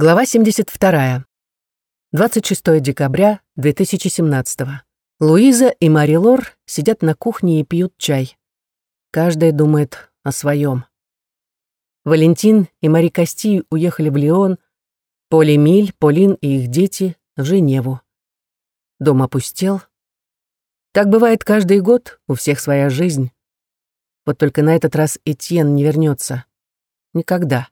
Глава 72. 26 декабря 2017. Луиза и Мари Лор сидят на кухне и пьют чай. Каждая думает о своем. Валентин и Мари Кости уехали в Лион, Поль Эмиль, Полин и их дети в Женеву. Дом опустел. Так бывает каждый год, у всех своя жизнь. Вот только на этот раз Этьен не вернется. Никогда.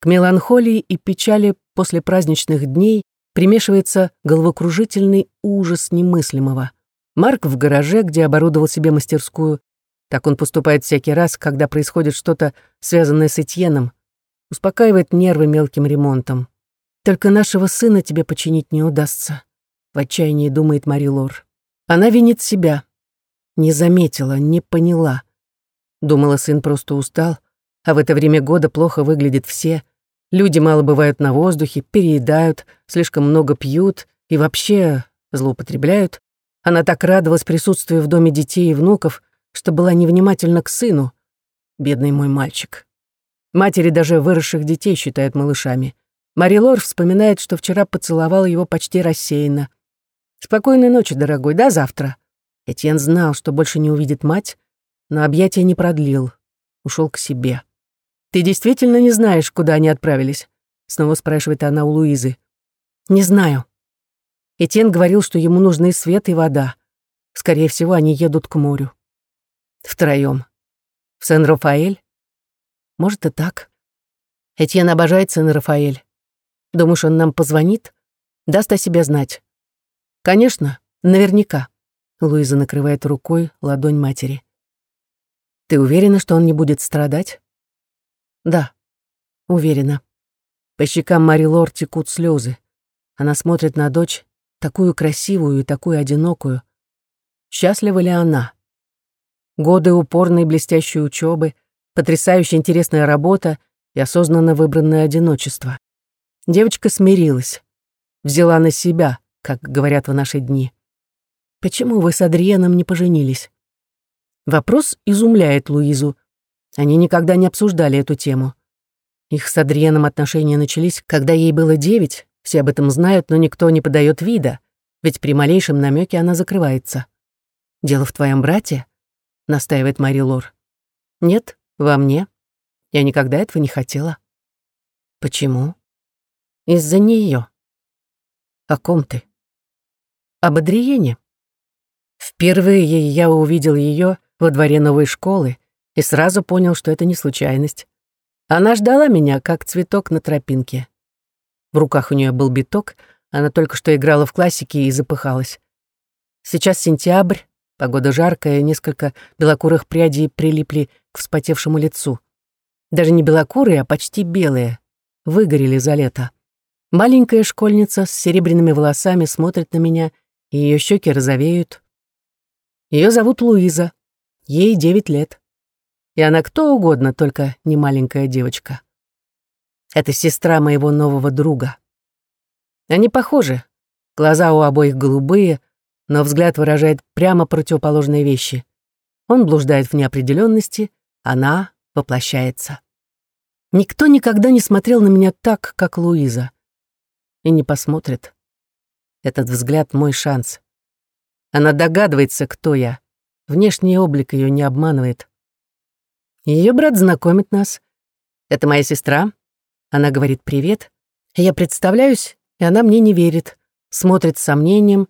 К меланхолии и печали после праздничных дней примешивается головокружительный ужас немыслимого. Марк в гараже, где оборудовал себе мастерскую. Так он поступает всякий раз, когда происходит что-то, связанное с Этьеном. Успокаивает нервы мелким ремонтом. «Только нашего сына тебе починить не удастся», — в отчаянии думает Мари Лор. Она винит себя. Не заметила, не поняла. Думала, сын просто устал, а в это время года плохо выглядят все. Люди мало бывают на воздухе, переедают, слишком много пьют и вообще злоупотребляют. Она так радовалась присутствию в доме детей и внуков, что была невнимательна к сыну. Бедный мой мальчик. Матери даже выросших детей считают малышами. Мари Лор вспоминает, что вчера поцеловала его почти рассеянно. «Спокойной ночи, дорогой, до завтра». Этьен знал, что больше не увидит мать, но объятия не продлил. Ушел к себе. «Ты действительно не знаешь, куда они отправились?» Снова спрашивает она у Луизы. «Не знаю». Этьен говорил, что ему нужны свет и вода. Скорее всего, они едут к морю. Втроем. В Сен-Рафаэль? Может, и так. Этьен обожает Сен-Рафаэль. Думаешь, он нам позвонит? Даст о себе знать? Конечно, наверняка. Луиза накрывает рукой ладонь матери. Ты уверена, что он не будет страдать? Да, уверена. По щекам Мари Лор текут слезы. Она смотрит на дочь, такую красивую и такую одинокую. Счастлива ли она? Годы упорной блестящей учебы, потрясающе интересная работа и осознанно выбранное одиночество. Девочка смирилась, взяла на себя, как говорят в наши дни. Почему вы с Адриеном не поженились? Вопрос изумляет Луизу, они никогда не обсуждали эту тему. Их с Адриеном отношения начались, когда ей было девять, все об этом знают, но никто не подает вида, ведь при малейшем намеке она закрывается. «Дело в твоем брате?» — настаивает Мари Лор. «Нет, во мне. Я никогда этого не хотела». «Почему?» «Из-за нее. «О ком ты?» «Об Адриене». Впервые я увидел ее во дворе новой школы, и сразу понял, что это не случайность. Она ждала меня, как цветок на тропинке. В руках у нее был биток, она только что играла в классике и запыхалась. Сейчас сентябрь, погода жаркая, несколько белокурых прядей прилипли к вспотевшему лицу. Даже не белокурые, а почти белые. Выгорели за лето. Маленькая школьница с серебряными волосами смотрит на меня, и ее щеки розовеют. Ее зовут Луиза. Ей девять лет и она кто угодно, только не маленькая девочка. Это сестра моего нового друга. Они похожи. Глаза у обоих голубые, но взгляд выражает прямо противоположные вещи. Он блуждает в неопределенности, она воплощается. Никто никогда не смотрел на меня так, как Луиза. И не посмотрит. Этот взгляд — мой шанс. Она догадывается, кто я. Внешний облик ее не обманывает. Ее брат знакомит нас. Это моя сестра. Она говорит «привет». Я представляюсь, и она мне не верит. Смотрит с сомнением,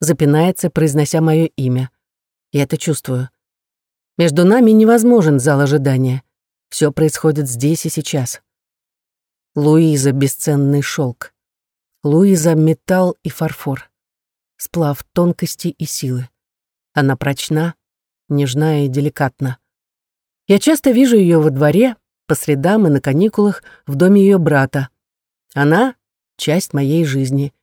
запинается, произнося мое имя. Я это чувствую. Между нами невозможен зал ожидания. Все происходит здесь и сейчас. Луиза — бесценный шелк. Луиза — металл и фарфор. Сплав тонкости и силы. Она прочна, нежна и деликатна. Я часто вижу ее во дворе, по средам и на каникулах в доме ее брата. Она — часть моей жизни.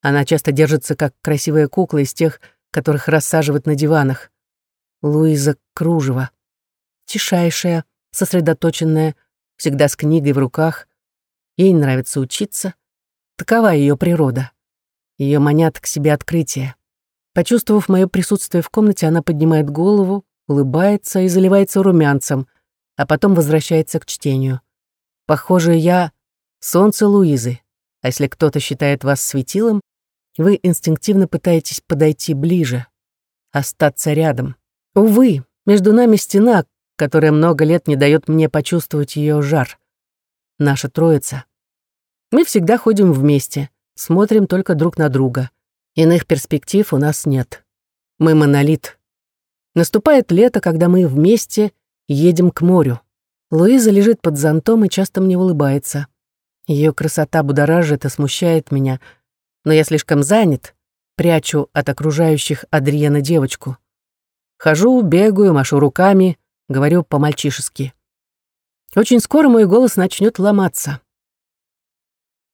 Она часто держится как красивая кукла из тех, которых рассаживают на диванах. Луиза Кружева. Тишайшая, сосредоточенная, всегда с книгой в руках. Ей нравится учиться. Такова ее природа. Ее манят к себе открытия. Почувствовав мое присутствие в комнате, она поднимает голову, улыбается и заливается румянцем, а потом возвращается к чтению. Похоже, я солнце Луизы, а если кто-то считает вас светилом, вы инстинктивно пытаетесь подойти ближе, остаться рядом. Увы, между нами стена, которая много лет не дает мне почувствовать ее жар. Наша троица. Мы всегда ходим вместе, смотрим только друг на друга. Иных перспектив у нас нет. Мы монолит. Наступает лето, когда мы вместе едем к морю. Луиза лежит под зонтом и часто мне улыбается. Ее красота будоражит и смущает меня, но я слишком занят, прячу от окружающих Адриена девочку. Хожу, бегаю, машу руками, говорю по-мальчишески. Очень скоро мой голос начнет ломаться.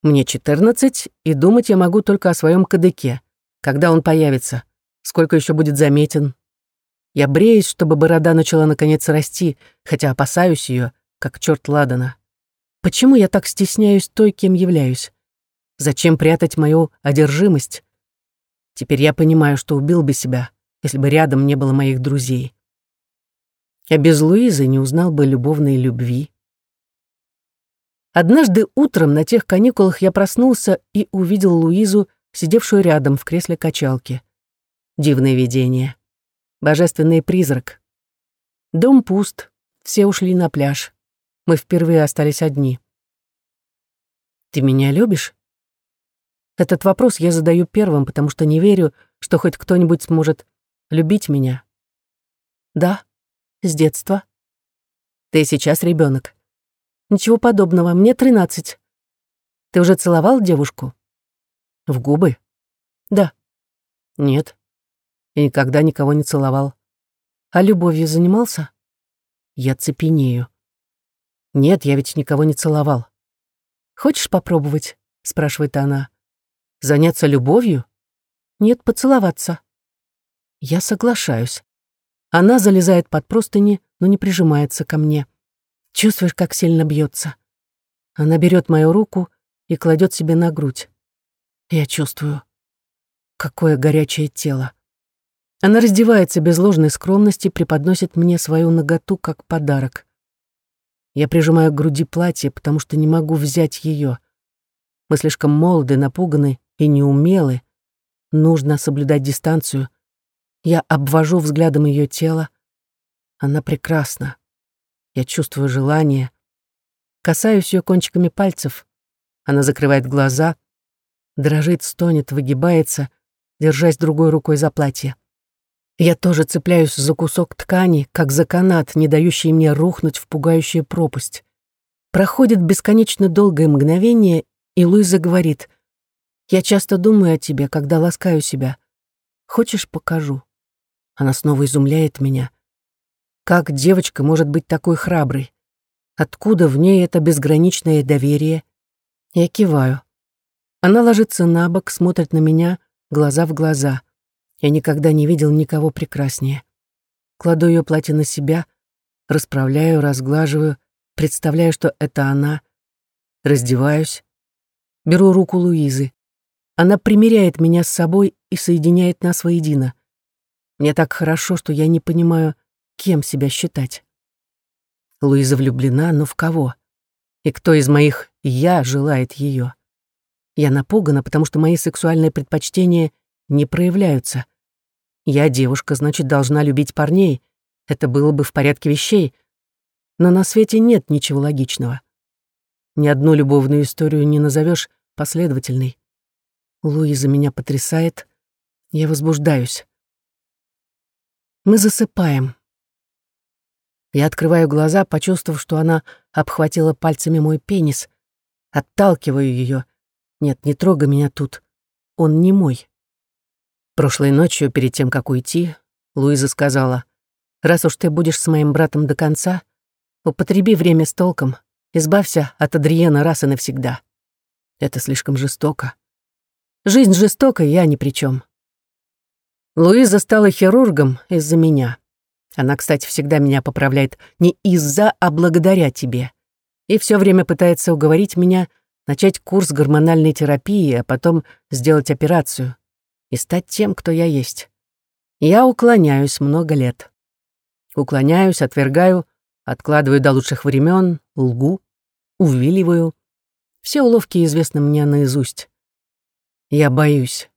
Мне 14, и думать я могу только о своем кадыке. Когда он появится? Сколько еще будет заметен? Я бреюсь, чтобы борода начала наконец расти, хотя опасаюсь ее, как черт ладана. Почему я так стесняюсь той, кем являюсь? Зачем прятать мою одержимость? Теперь я понимаю, что убил бы себя, если бы рядом не было моих друзей. Я без Луизы не узнал бы любовной любви. Однажды утром на тех каникулах я проснулся и увидел Луизу, сидевшую рядом в кресле качалки. Дивное видение. Божественный призрак. Дом пуст, все ушли на пляж. Мы впервые остались одни. «Ты меня любишь?» Этот вопрос я задаю первым, потому что не верю, что хоть кто-нибудь сможет любить меня. Да, с детства. Ты сейчас ребенок. Ничего подобного, мне тринадцать. Ты уже целовал девушку? В губы? Да. Нет. И никогда никого не целовал. А любовью занимался? Я цепенею. Нет, я ведь никого не целовал. Хочешь попробовать? спрашивает она. Заняться любовью? Нет, поцеловаться. Я соглашаюсь. Она залезает под простыни, но не прижимается ко мне. Чувствуешь, как сильно бьется. Она берет мою руку и кладет себе на грудь. Я чувствую, какое горячее тело. Она раздевается без ложной скромности, преподносит мне свою ноготу как подарок. Я прижимаю к груди платье, потому что не могу взять ее. Мы слишком молоды, напуганы и неумелы. Нужно соблюдать дистанцию. Я обвожу взглядом ее тело. Она прекрасна. Я чувствую желание. Касаюсь ее кончиками пальцев. Она закрывает глаза, дрожит, стонет, выгибается, держась другой рукой за платье. Я тоже цепляюсь за кусок ткани, как за канат, не дающий мне рухнуть в пугающую пропасть. Проходит бесконечно долгое мгновение, и Луиза говорит, «Я часто думаю о тебе, когда ласкаю себя. Хочешь, покажу?» Она снова изумляет меня. Как девочка может быть такой храброй? Откуда в ней это безграничное доверие? Я киваю. Она ложится на бок, смотрит на меня, глаза в глаза. Я никогда не видел никого прекраснее. Кладу ее платье на себя, расправляю, разглаживаю, представляю, что это она. Раздеваюсь. Беру руку Луизы. Она примеряет меня с собой и соединяет нас воедино. Мне так хорошо, что я не понимаю, кем себя считать. Луиза влюблена, но в кого? И кто из моих «я» желает ее? Я напугана, потому что мои сексуальные предпочтения не проявляются. Я девушка, значит, должна любить парней. Это было бы в порядке вещей. Но на свете нет ничего логичного. Ни одну любовную историю не назовешь последовательной. Луиза меня потрясает. Я возбуждаюсь. Мы засыпаем. Я открываю глаза, почувствовав, что она обхватила пальцами мой пенис. Отталкиваю ее. Нет, не трогай меня тут. Он не мой. Прошлой ночью, перед тем, как уйти, Луиза сказала, «Раз уж ты будешь с моим братом до конца, употреби время с толком, избавься от Адриена раз и навсегда. Это слишком жестоко. Жизнь жестока, я ни при чем. Луиза стала хирургом из-за меня. Она, кстати, всегда меня поправляет не из-за, а благодаря тебе. И все время пытается уговорить меня начать курс гормональной терапии, а потом сделать операцию и стать тем, кто я есть. Я уклоняюсь много лет. Уклоняюсь, отвергаю, откладываю до лучших времен, лгу, увиливаю. Все уловки известны мне наизусть. Я боюсь.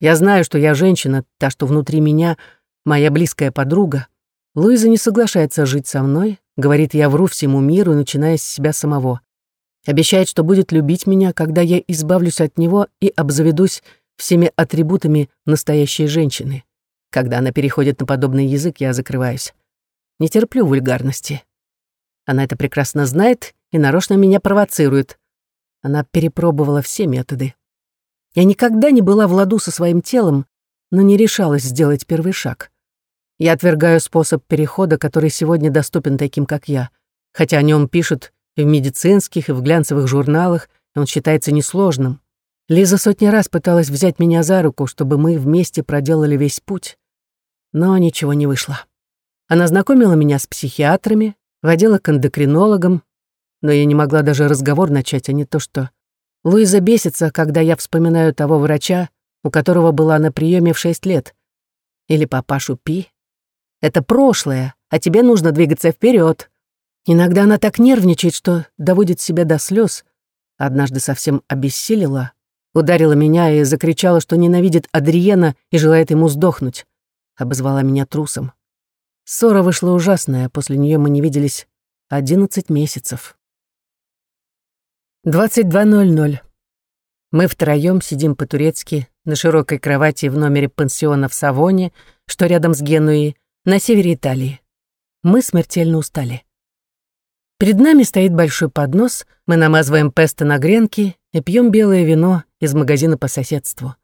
Я знаю, что я женщина, та, что внутри меня, моя близкая подруга. Луиза не соглашается жить со мной, говорит, я вру всему миру, начиная с себя самого. Обещает, что будет любить меня, когда я избавлюсь от него и обзаведусь всеми атрибутами настоящей женщины. Когда она переходит на подобный язык, я закрываюсь. Не терплю вульгарности. Она это прекрасно знает и нарочно меня провоцирует. Она перепробовала все методы. Я никогда не была в ладу со своим телом, но не решалась сделать первый шаг. Я отвергаю способ перехода, который сегодня доступен таким, как я, хотя о нем пишут и в медицинских, и в глянцевых журналах, и он считается несложным. Лиза сотни раз пыталась взять меня за руку, чтобы мы вместе проделали весь путь, но ничего не вышло. Она знакомила меня с психиатрами, водила к эндокринологам, но я не могла даже разговор начать, а не то что... Луиза бесится, когда я вспоминаю того врача, у которого была на приеме в шесть лет. Или папашу Пи. Это прошлое, а тебе нужно двигаться вперед. Иногда она так нервничает, что доводит себя до слез. Однажды совсем обессилила, ударила меня и закричала, что ненавидит Адриена и желает ему сдохнуть. Обозвала меня трусом. Ссора вышла ужасная, после нее мы не виделись одиннадцать месяцев. 22.00. Мы втроем сидим по-турецки на широкой кровати в номере пансиона в Савоне, что рядом с Генуей, на севере Италии. Мы смертельно устали. Перед нами стоит большой поднос, мы намазываем песто на гренки и пьем белое вино из магазина по соседству.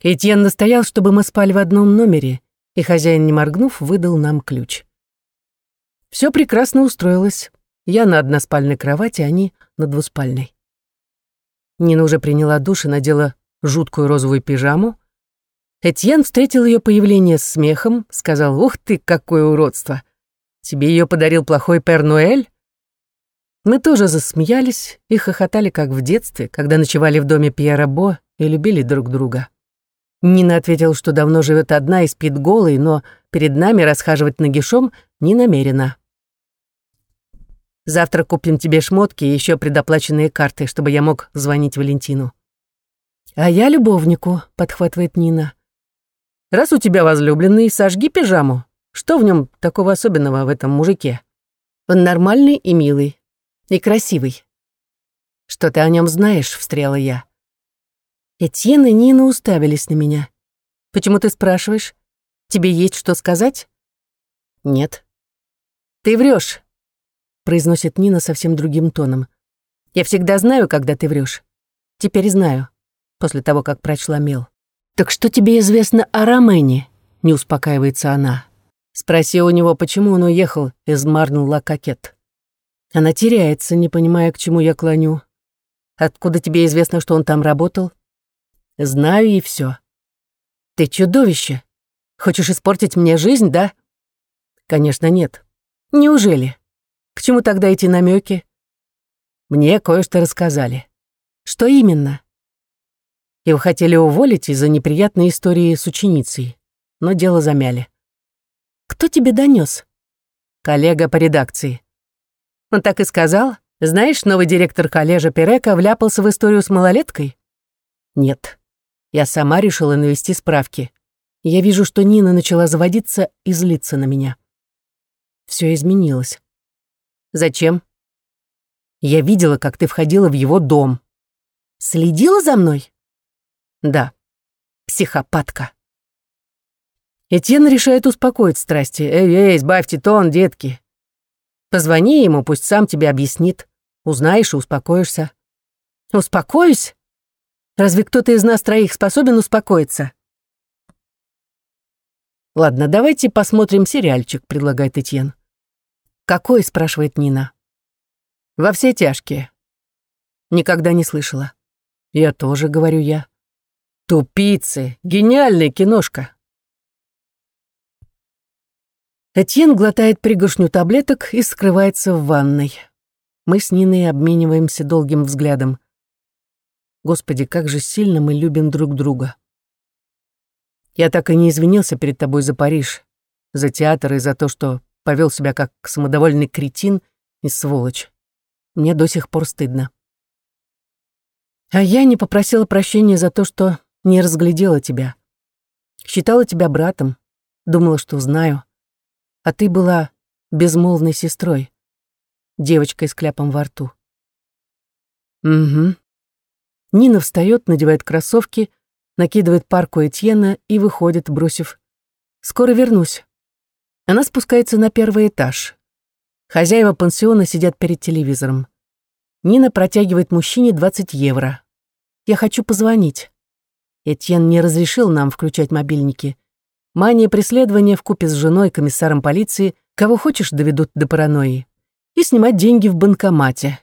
Этьен настоял, чтобы мы спали в одном номере, и хозяин, не моргнув, выдал нам ключ. Все прекрасно устроилось. Я на односпальной кровати, они на двуспальной. Нина уже приняла душ и надела жуткую розовую пижаму. Этьен встретил ее появление с смехом, сказал «Ух ты, какое уродство! Тебе ее подарил плохой Пер Нуэль?» Мы тоже засмеялись и хохотали, как в детстве, когда ночевали в доме Пьера Бо и любили друг друга. Нина ответила, что давно живет одна и спит голой, но перед нами расхаживать нагишом не намерена. Завтра купим тебе шмотки и еще предоплаченные карты, чтобы я мог звонить Валентину. А я любовнику, подхватывает Нина. Раз у тебя возлюбленный, сожги пижаму. Что в нем такого особенного в этом мужике? Он нормальный и милый. И красивый. Что ты о нем знаешь, встряла я. Этьен и Нина уставились на меня. «Почему ты спрашиваешь? Тебе есть что сказать?» «Нет». «Ты врешь, произносит Нина совсем другим тоном. «Я всегда знаю, когда ты врешь. Теперь знаю, после того, как прочла мейл». «Так что тебе известно о Ромене?» — не успокаивается она. Спроси у него, почему он уехал из Марн-Ла-Кокет. Она теряется, не понимая, к чему я клоню. Откуда тебе известно, что он там работал? Знаю и все. Ты чудовище. Хочешь испортить мне жизнь, да? Конечно, нет. Неужели? К чему тогда эти намеки? Мне кое-что рассказали. Что именно? Его хотели уволить из-за неприятной истории с ученицей, но дело замяли. Кто тебе донес? Коллега по редакции. Он так и сказал? Знаешь, новый директор коллежа Перека вляпался в историю с малолеткой? Нет. Я сама решила навести справки. Я вижу, что Нина начала заводиться и злиться на меня. Все изменилось. Зачем? Я видела, как ты входила в его дом. Следила за мной? Да. Психопатка. Этьен решает успокоить страсти. Эй, эй, избавьте тон, детки. Позвони ему, пусть сам тебе объяснит. Узнаешь и успокоишься. Успокоюсь? Разве кто-то из нас троих способен успокоиться? Ладно, давайте посмотрим сериальчик, предлагает Этьен. Какой, спрашивает Нина. Во все тяжкие. Никогда не слышала. Я тоже, говорю я. Тупицы, гениальная киношка. Этьен глотает пригоршню таблеток и скрывается в ванной. Мы с Ниной обмениваемся долгим взглядом. Господи, как же сильно мы любим друг друга. Я так и не извинился перед тобой за Париж, за театр и за то, что повел себя как самодовольный кретин и сволочь. Мне до сих пор стыдно. А я не попросила прощения за то, что не разглядела тебя. Считала тебя братом, думала, что знаю. А ты была безмолвной сестрой, девочкой с кляпом во рту. Угу. Нина встает, надевает кроссовки, накидывает парку Этьена и выходит, бросив «Скоро вернусь». Она спускается на первый этаж. Хозяева пансиона сидят перед телевизором. Нина протягивает мужчине 20 евро. «Я хочу позвонить». Этьен не разрешил нам включать мобильники. Мания преследования вкупе с женой, комиссаром полиции, кого хочешь доведут до паранойи. И снимать деньги в банкомате.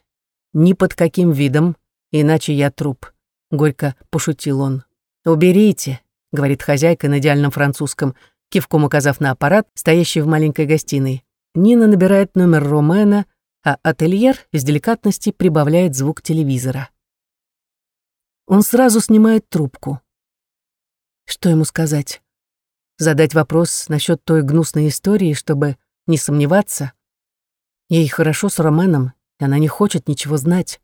Ни под каким видом, иначе я труп. Горько пошутил он. «Уберите», — говорит хозяйка на идеальном французском, кивком указав на аппарат, стоящий в маленькой гостиной. Нина набирает номер Ромена, а ательер из деликатности прибавляет звук телевизора. Он сразу снимает трубку. Что ему сказать? Задать вопрос насчет той гнусной истории, чтобы не сомневаться? Ей хорошо с Роменом, и она не хочет ничего знать.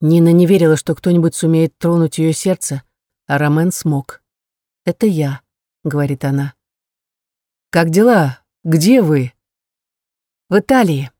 Нина не верила, что кто-нибудь сумеет тронуть ее сердце, а Ромен смог. «Это я», — говорит она. «Как дела? Где вы?» «В Италии.